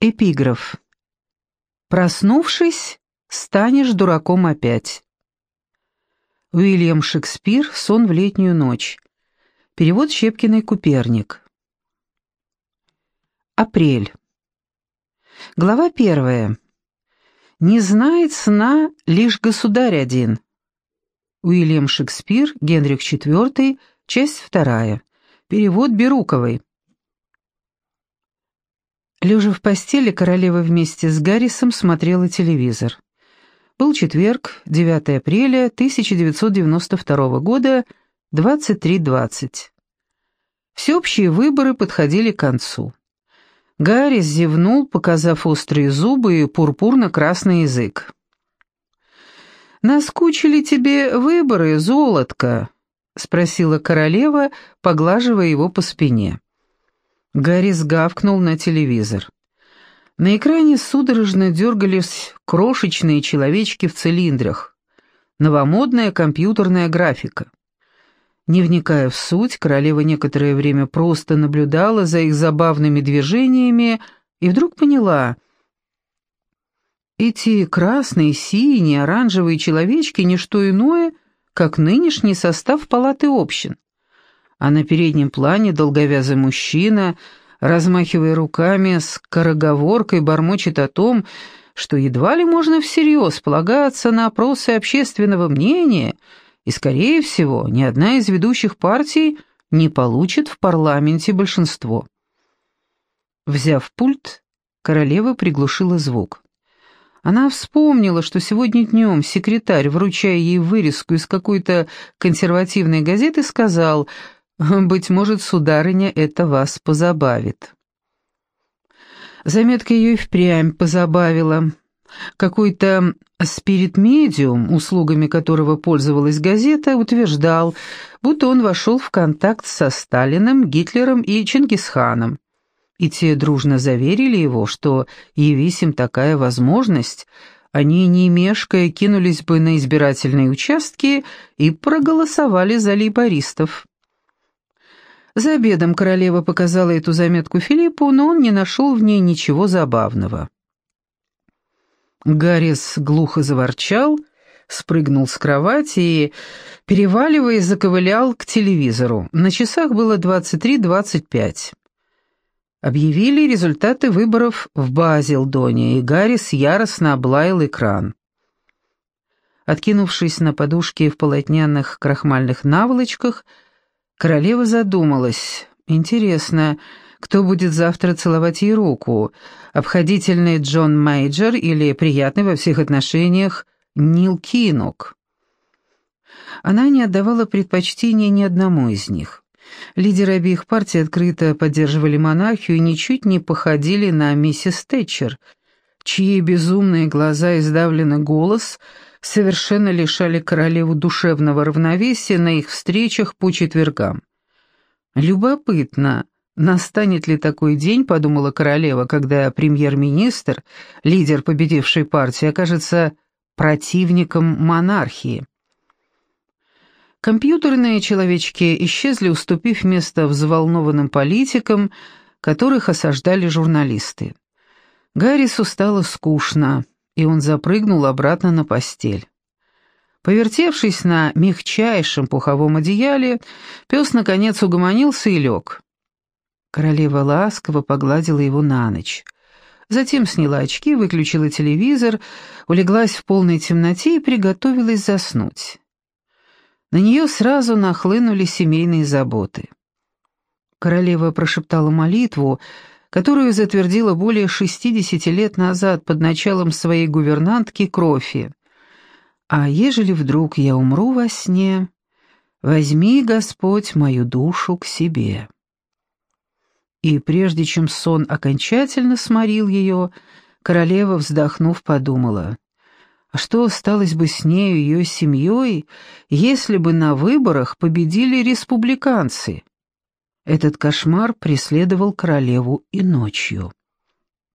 Эпиграф. Проснувшись, станешь дураком опять. Уильям Шекспир «Сон в летнюю ночь». Перевод Щепкиной Куперник. Апрель. Глава первая. «Не знает сна лишь государь один». Уильям Шекспир, Генрих IV, часть вторая. Перевод Беруковой. Лежа в постели, королева вместе с Гаррисом смотрела телевизор. Был четверг, 9 апреля 1992 года, 23.20. Всеобщие выборы подходили к концу. Гаррис зевнул, показав острые зубы и пурпурно-красный язык. «Наскучили тебе выборы, золотко?» — спросила королева, поглаживая его по спине. Гарри сгавкнул на телевизор. На экране судорожно дергались крошечные человечки в цилиндрах. Новомодная компьютерная графика. Не вникая в суть, королева некоторое время просто наблюдала за их забавными движениями и вдруг поняла — эти красные, синие, оранжевые человечки — не что иное, как нынешний состав палаты общин а на переднем плане долговязый мужчина, размахивая руками, с короговоркой бормочет о том, что едва ли можно всерьез полагаться на опросы общественного мнения, и, скорее всего, ни одна из ведущих партий не получит в парламенте большинство. Взяв пульт, королева приглушила звук. Она вспомнила, что сегодня днем секретарь, вручая ей вырезку из какой-то консервативной газеты, сказал — быть может, сударыня, это вас позабавит. Заметка ее и впрямь позабавила. Какой-то спирит-медиум, услугами которого пользовалась газета, утверждал, будто он вошел в контакт со Сталиным, Гитлером и Чингисханом. И те дружно заверили его, что, явись им такая возможность, они, не мешкая, кинулись бы на избирательные участки и проголосовали за лейбористов. За обедом королева показала эту заметку Филиппу, но он не нашел в ней ничего забавного. Гаррис глухо заворчал, спрыгнул с кровати и, переваливаясь, заковылял к телевизору. На часах было 23.25. Объявили результаты выборов в Базилдоне, и Гаррис яростно облаял экран. Откинувшись на подушке в полотняных крахмальных наволочках, Королева задумалась. Интересно, кто будет завтра целовать ей руку? Обходительный Джон Мейджор или приятный во всех отношениях Нил Кинок? Она не отдавала предпочтения ни одному из них. Лидеры обеих партий открыто поддерживали монархию и ничуть не походили на миссис Тэтчер, чьи безумные глаза и сдавленный голос – совершенно лишали королеву душевного равновесия на их встречах по четвергам. Любопытно, настанет ли такой день, подумала королева, когда премьер-министр, лидер победившей партии, окажется противником монархии. Компьютерные человечки исчезли, уступив место взволнованным политикам, которых осаждали журналисты. Гаррису стало скучно и он запрыгнул обратно на постель. Повертевшись на мягчайшем пуховом одеяле, пес наконец угомонился и лег. Королева ласково погладила его на ночь. Затем сняла очки, выключила телевизор, улеглась в полной темноте и приготовилась заснуть. На нее сразу нахлынули семейные заботы. Королева прошептала молитву, которую затвердила более 60 лет назад под началом своей гувернантки Крофи. «А ежели вдруг я умру во сне, возьми, Господь, мою душу к себе». И прежде чем сон окончательно сморил ее, королева, вздохнув, подумала, а что осталось бы с нею и ее семьей, если бы на выборах победили республиканцы? Этот кошмар преследовал королеву и ночью.